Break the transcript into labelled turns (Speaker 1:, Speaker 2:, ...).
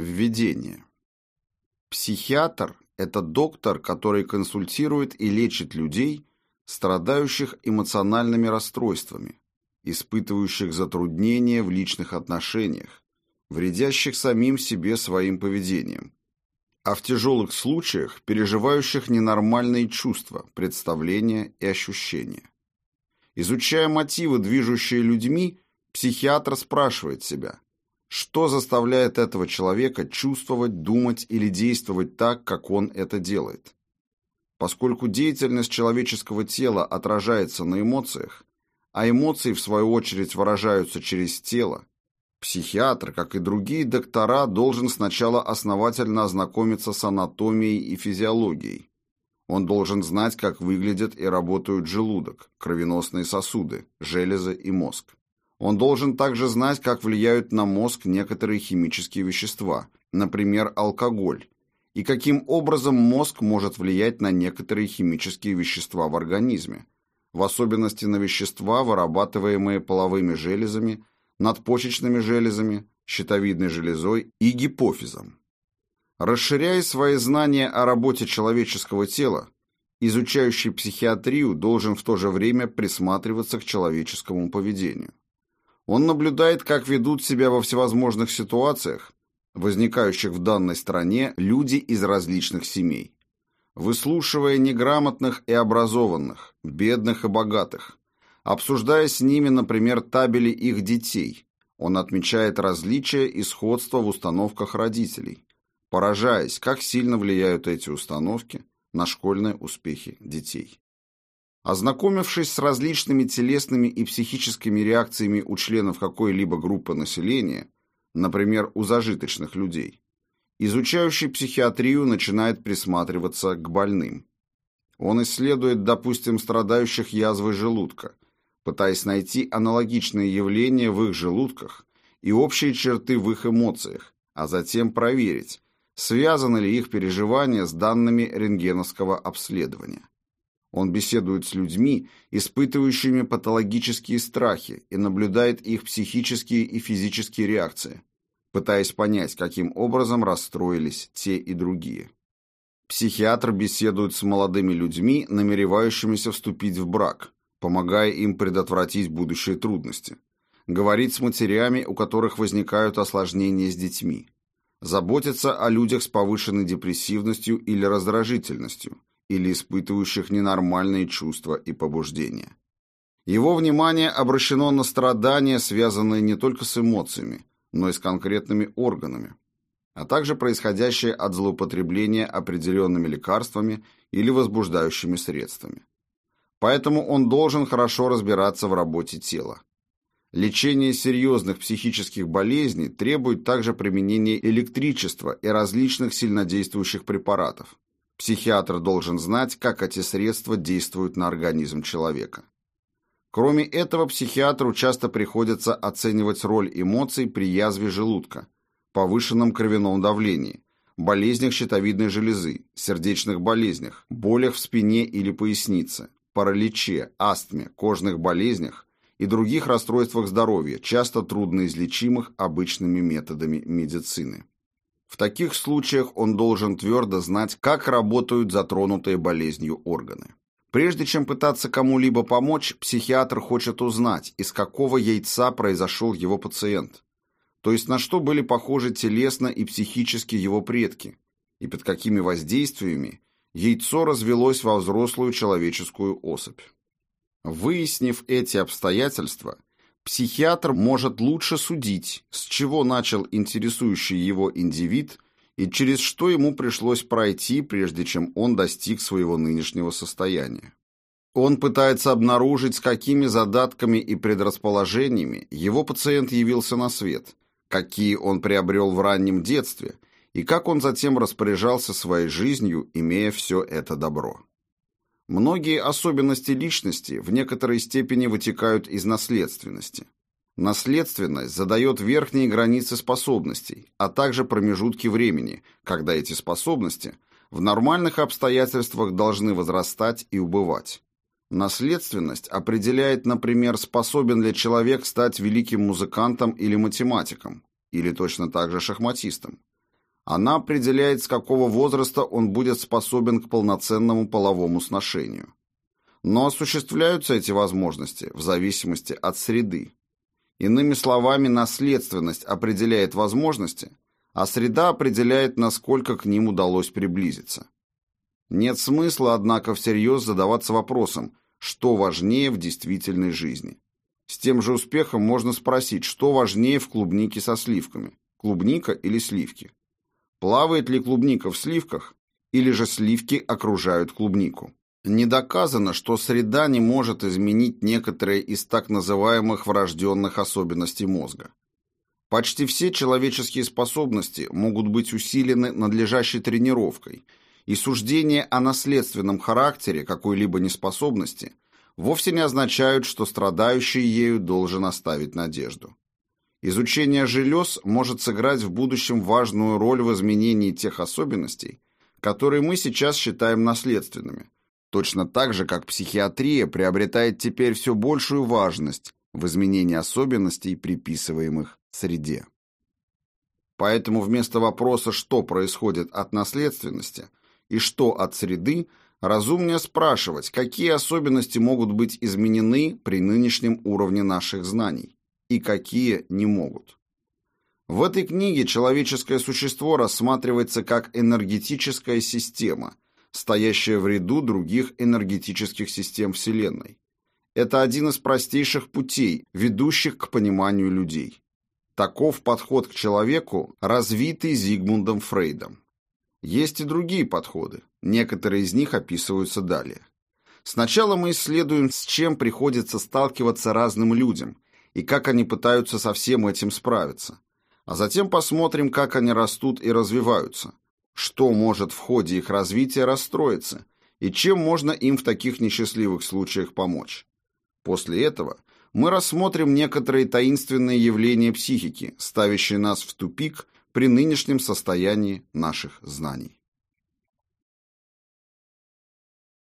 Speaker 1: Введение. Психиатр – это доктор, который консультирует и лечит людей, страдающих эмоциональными расстройствами, испытывающих затруднения в личных отношениях, вредящих самим себе своим поведением, а в тяжелых случаях переживающих ненормальные чувства, представления и ощущения. Изучая мотивы, движущие людьми, психиатр спрашивает себя, что заставляет этого человека чувствовать, думать или действовать так, как он это делает. Поскольку деятельность человеческого тела отражается на эмоциях, а эмоции, в свою очередь, выражаются через тело, Психиатр, как и другие доктора, должен сначала основательно ознакомиться с анатомией и физиологией. Он должен знать, как выглядят и работают желудок, кровеносные сосуды, железы и мозг. Он должен также знать, как влияют на мозг некоторые химические вещества, например, алкоголь, и каким образом мозг может влиять на некоторые химические вещества в организме, в особенности на вещества, вырабатываемые половыми железами надпочечными железами, щитовидной железой и гипофизом. Расширяя свои знания о работе человеческого тела, изучающий психиатрию должен в то же время присматриваться к человеческому поведению. Он наблюдает, как ведут себя во всевозможных ситуациях, возникающих в данной стране, люди из различных семей. Выслушивая неграмотных и образованных, бедных и богатых, обсуждая с ними, например, табели их детей. Он отмечает различия и сходства в установках родителей, поражаясь, как сильно влияют эти установки на школьные успехи детей. Ознакомившись с различными телесными и психическими реакциями у членов какой-либо группы населения, например, у зажиточных людей, изучающий психиатрию начинает присматриваться к больным. Он исследует, допустим, страдающих язвой желудка, пытаясь найти аналогичные явления в их желудках и общие черты в их эмоциях, а затем проверить, связаны ли их переживания с данными рентгеновского обследования. Он беседует с людьми, испытывающими патологические страхи, и наблюдает их психические и физические реакции, пытаясь понять, каким образом расстроились те и другие. Психиатр беседует с молодыми людьми, намеревающимися вступить в брак, помогая им предотвратить будущие трудности, говорить с матерями, у которых возникают осложнения с детьми, заботиться о людях с повышенной депрессивностью или раздражительностью, или испытывающих ненормальные чувства и побуждения. Его внимание обращено на страдания, связанные не только с эмоциями, но и с конкретными органами, а также происходящие от злоупотребления определенными лекарствами или возбуждающими средствами. Поэтому он должен хорошо разбираться в работе тела. Лечение серьезных психических болезней требует также применения электричества и различных сильнодействующих препаратов. Психиатр должен знать, как эти средства действуют на организм человека. Кроме этого, психиатру часто приходится оценивать роль эмоций при язве желудка, повышенном кровяном давлении, болезнях щитовидной железы, сердечных болезнях, болях в спине или пояснице, параличе, астме, кожных болезнях и других расстройствах здоровья, часто трудноизлечимых обычными методами медицины. В таких случаях он должен твердо знать, как работают затронутые болезнью органы. Прежде чем пытаться кому-либо помочь, психиатр хочет узнать, из какого яйца произошел его пациент, то есть на что были похожи телесно и психически его предки, и под какими воздействиями яйцо развелось во взрослую человеческую особь. Выяснив эти обстоятельства, психиатр может лучше судить, с чего начал интересующий его индивид и через что ему пришлось пройти, прежде чем он достиг своего нынешнего состояния. Он пытается обнаружить, с какими задатками и предрасположениями его пациент явился на свет, какие он приобрел в раннем детстве – и как он затем распоряжался своей жизнью, имея все это добро. Многие особенности личности в некоторой степени вытекают из наследственности. Наследственность задает верхние границы способностей, а также промежутки времени, когда эти способности в нормальных обстоятельствах должны возрастать и убывать. Наследственность определяет, например, способен ли человек стать великим музыкантом или математиком, или точно так же шахматистом. Она определяет, с какого возраста он будет способен к полноценному половому сношению. Но осуществляются эти возможности в зависимости от среды. Иными словами, наследственность определяет возможности, а среда определяет, насколько к ним удалось приблизиться. Нет смысла, однако, всерьез задаваться вопросом, что важнее в действительной жизни. С тем же успехом можно спросить, что важнее в клубнике со сливками – клубника или сливки. Плавает ли клубника в сливках, или же сливки окружают клубнику? Не доказано, что среда не может изменить некоторые из так называемых врожденных особенностей мозга. Почти все человеческие способности могут быть усилены надлежащей тренировкой, и суждение о наследственном характере какой-либо неспособности вовсе не означают, что страдающий ею должен оставить надежду. Изучение желез может сыграть в будущем важную роль в изменении тех особенностей, которые мы сейчас считаем наследственными, точно так же, как психиатрия приобретает теперь все большую важность в изменении особенностей, приписываемых среде. Поэтому вместо вопроса, что происходит от наследственности и что от среды, разумнее спрашивать, какие особенности могут быть изменены при нынешнем уровне наших знаний и какие не могут. В этой книге человеческое существо рассматривается как энергетическая система, стоящая в ряду других энергетических систем Вселенной. Это один из простейших путей, ведущих к пониманию людей. Таков подход к человеку, развитый Зигмундом Фрейдом. Есть и другие подходы, некоторые из них описываются далее. Сначала мы исследуем, с чем приходится сталкиваться разным людям – и как они пытаются со всем этим справиться. А затем посмотрим, как они растут и развиваются, что может в ходе их развития расстроиться и чем можно им в таких несчастливых случаях помочь. После этого мы рассмотрим некоторые таинственные явления психики, ставящие нас в тупик при нынешнем состоянии наших знаний.